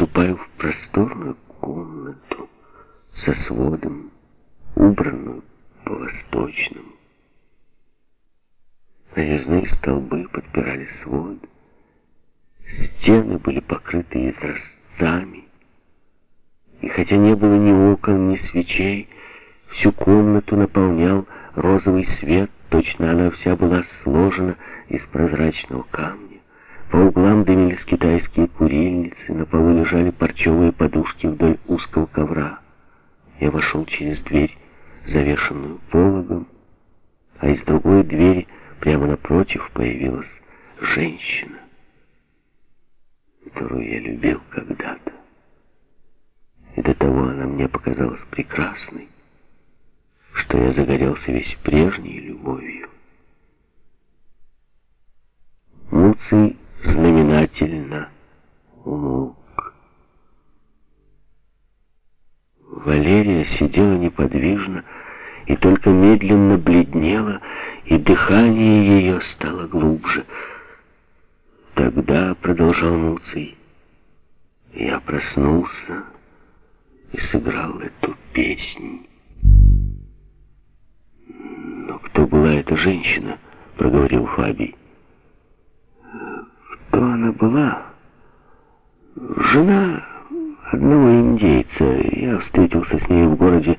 вступаю в просторную комнату со сводом, убранную по-восточному. Резные столбы подпирали свод, стены были покрыты изразцами, и хотя не было ни окон, ни свечей, всю комнату наполнял розовый свет, точно она вся была сложена из прозрачного камня. По углам дымились китайские лежали парчевые подушки вдоль узкого ковра. Я вошел через дверь, завешенную пологом, а из другой двери прямо напротив появилась женщина, которую я любил когда-то. И до того она мне показалась прекрасной, что я загорелся весь прежней любовью. Муций Валерия сидела неподвижно и только медленно бледнела, и дыхание ее стало глубже. Тогда, продолжал Муций, я проснулся и сыграл эту песнь. «Но кто была эта женщина?» — проговорил Фабий. «Кто она была?» «Жена одного индейца. Я встретился с ней в городе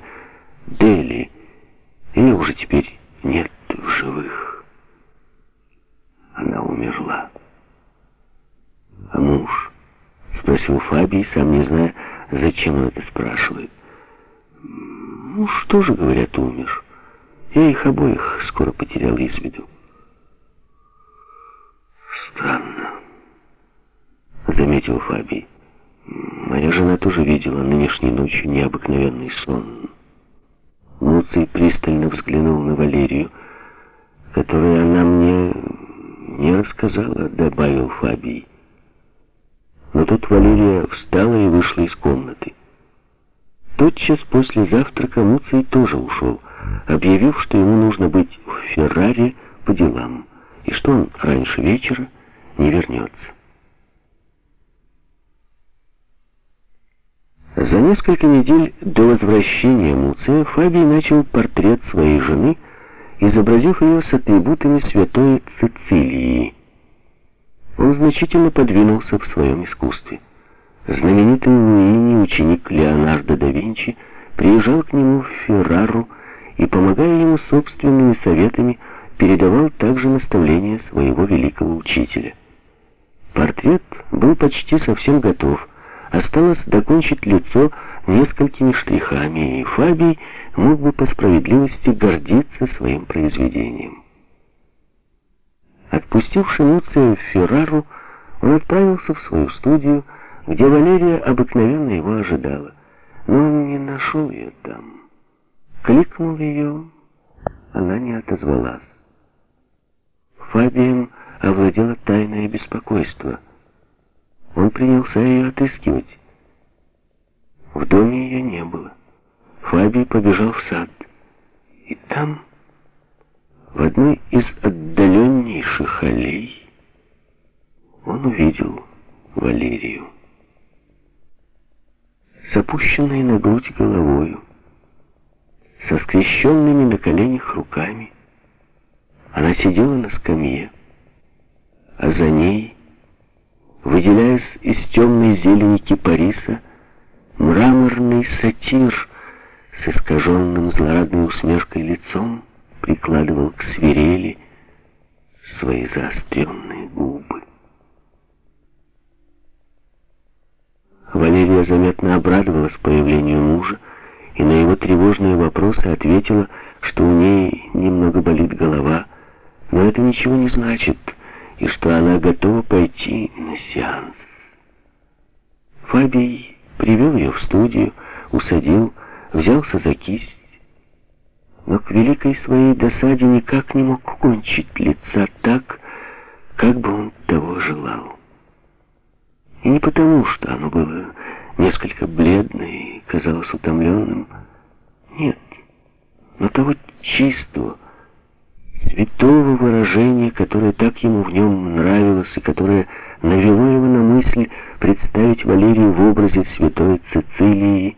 Дели. Ее уже теперь нет в живых. Она умерла. А муж?» — спросил Фабий, сам не зная, зачем он это спрашивает. «Муж тоже, говорят, умер. Я их обоих скоро потерял из виду». «Странно», — заметил Фабий. «Моя жена тоже видела нынешней ночью необыкновенный сон». Муций пристально взглянул на Валерию, которую она мне не рассказала, добавил Фабий. Но тут Валерия встала и вышла из комнаты. Тотчас после завтрака Муций тоже ушел, объявив, что ему нужно быть в Ферраре по делам, и что он раньше вечера не вернется. За несколько недель до возвращения Муция Фабий начал портрет своей жены, изобразив ее с атрибутами святой Цицилии. Он значительно подвинулся в своем искусстве. Знаменитый Луини, ученик Леонардо да Винчи, приезжал к нему в Феррару и, помогая ему собственными советами, передавал также наставления своего великого учителя. Портрет был почти совсем готов, осталось докончить лицо несколькими штрихами, и Фабий мог бы по справедливости гордиться своим произведением. Отпустив Шинуция в Феррару, он отправился в свою студию, где Валерия обыкновенно его ожидала. Но он не нашел ее там. Кликнул ее, она не отозвалась. Фабием овладело тайное беспокойство. Он принялся ее отыскивать. В доме ее не было. Фабий побежал в сад. И там... В одной из отдаленнейших аллей он увидел Валерию. С опущенной на грудь головою, со скрещенными на коленях руками, она сидела на скамье, а за ней, выделяясь из темной зелени кипариса, мраморный сатир с искаженным злорадной усмешкой лицом, прикладывал к свирели свои заостренные губы. Валерия заметно обрадовалась появлению мужа и на его тревожные вопросы ответила, что у ней немного болит голова, но это ничего не значит, и что она готова пойти на сеанс. Фабий привел ее в студию, усадил, взялся за кисть, но к великой своей досаде никак не мог кончить лица так, как бы он того желал. И не потому, что оно было несколько бледное и казалось утомленным. Нет, но того чистого, святого выражения, которое так ему в нем нравилось и которое навело его на мысль представить Валерию в образе святой Цицилии,